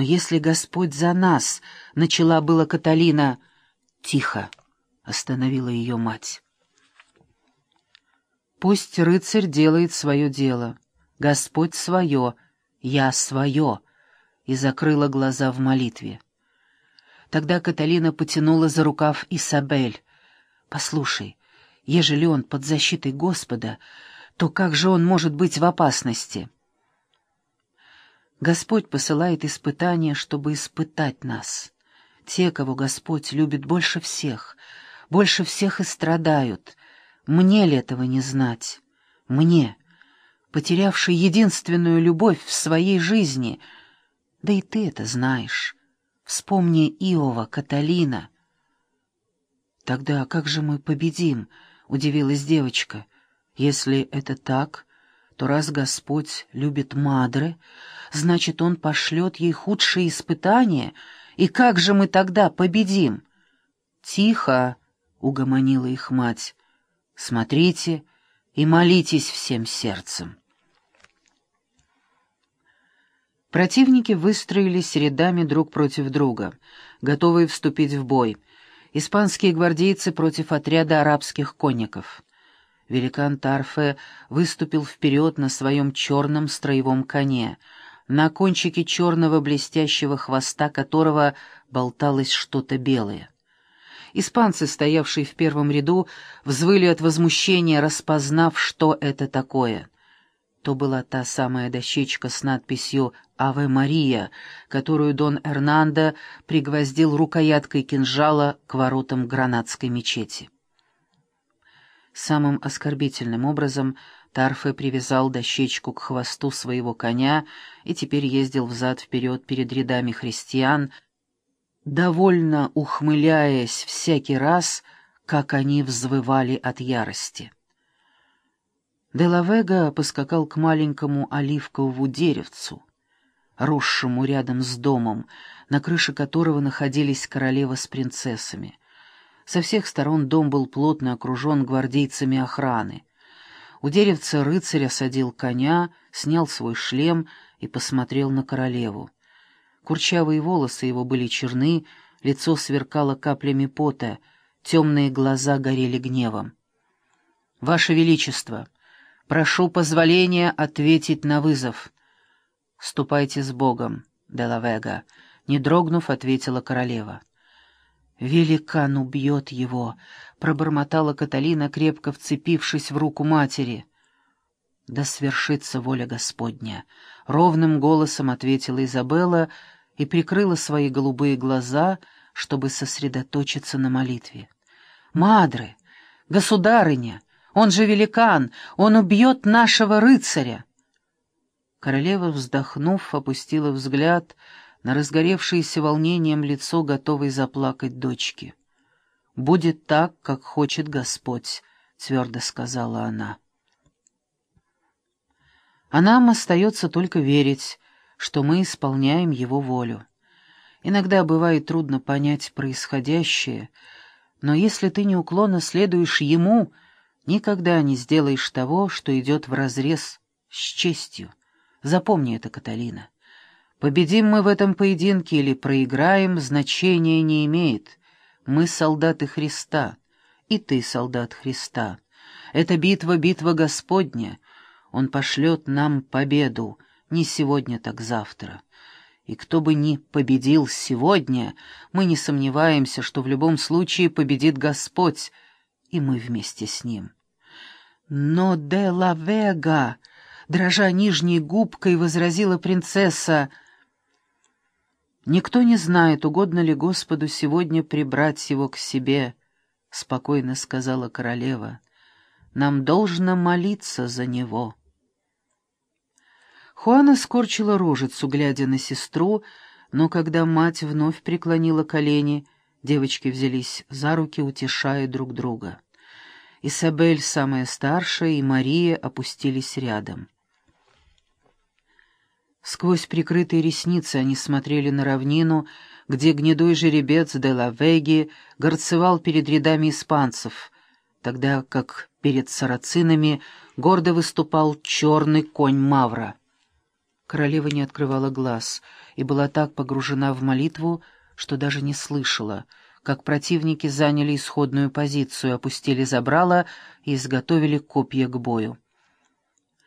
Но если Господь за нас, — начала была Каталина. Тихо, — остановила ее мать. Пусть рыцарь делает свое дело. Господь свое, я свое, и закрыла глаза в молитве. Тогда Каталина потянула за рукав Исабель. «Послушай, ежели он под защитой Господа, то как же он может быть в опасности?» Господь посылает испытания, чтобы испытать нас. Те, кого Господь любит больше всех, больше всех и страдают. Мне ли этого не знать? Мне, потерявший единственную любовь в своей жизни. Да и ты это знаешь. Вспомни Иова, Каталина. «Тогда как же мы победим?» — удивилась девочка. «Если это так, то раз Господь любит Мадре, значит, Он пошлет ей худшие испытания, и как же мы тогда победим?» «Тихо!» — угомонила их мать. «Смотрите и молитесь всем сердцем». Противники выстроились рядами друг против друга, готовые вступить в бой. Испанские гвардейцы против отряда арабских конников. Великан Тарфе выступил вперед на своем черном строевом коне, на кончике черного блестящего хвоста которого болталось что-то белое. Испанцы, стоявшие в первом ряду, взвыли от возмущения, распознав, что это такое. То была та самая дощечка с надписью «Аве Мария», которую Дон Эрнандо пригвоздил рукояткой кинжала к воротам гранатской мечети. Самым оскорбительным образом Тарфе привязал дощечку к хвосту своего коня и теперь ездил взад-вперед перед рядами христиан, довольно ухмыляясь всякий раз, как они взвывали от ярости. Делавега поскакал к маленькому оливковому деревцу, росшему рядом с домом, на крыше которого находились королева с принцессами. Со всех сторон дом был плотно окружен гвардейцами охраны. У деревца рыцарь осадил коня, снял свой шлем и посмотрел на королеву. Курчавые волосы его были черны, лицо сверкало каплями пота, темные глаза горели гневом. «Ваше Величество, прошу позволения ответить на вызов». «Ступайте с Богом, Делавега», — не дрогнув, ответила королева. «Великан убьет его», — пробормотала Каталина, крепко вцепившись в руку матери. «Да свершится воля Господня», — ровным голосом ответила Изабелла и прикрыла свои голубые глаза, чтобы сосредоточиться на молитве. «Мадре! Государыня! Он же великан! Он убьет нашего рыцаря!» Королева, вздохнув, опустила взгляд — на разгоревшееся волнением лицо, готовой заплакать дочки. «Будет так, как хочет Господь», — твердо сказала она. А нам остается только верить, что мы исполняем Его волю. Иногда бывает трудно понять происходящее, но если ты неуклонно следуешь Ему, никогда не сделаешь того, что идет вразрез с честью. Запомни это, Каталина. Победим мы в этом поединке или проиграем, значения не имеет. Мы солдаты Христа, и ты солдат Христа. Это битва, битва Господня. Он пошлет нам победу, не сегодня, так завтра. И кто бы ни победил сегодня, мы не сомневаемся, что в любом случае победит Господь, и мы вместе с Ним. «Но де ла Вега!» — дрожа нижней губкой, возразила принцесса — Никто не знает, угодно ли Господу сегодня прибрать его к себе, — спокойно сказала королева. Нам должно молиться за него. Хуана скорчила рожицу, глядя на сестру, но когда мать вновь преклонила колени, девочки взялись за руки, утешая друг друга. Исабель, самая старшая, и Мария опустились рядом. Сквозь прикрытые ресницы они смотрели на равнину, где гнедой жеребец де ла Веги горцевал перед рядами испанцев, тогда как перед сарацинами гордо выступал черный конь Мавра. Королева не открывала глаз и была так погружена в молитву, что даже не слышала, как противники заняли исходную позицию, опустили забрала и изготовили копья к бою.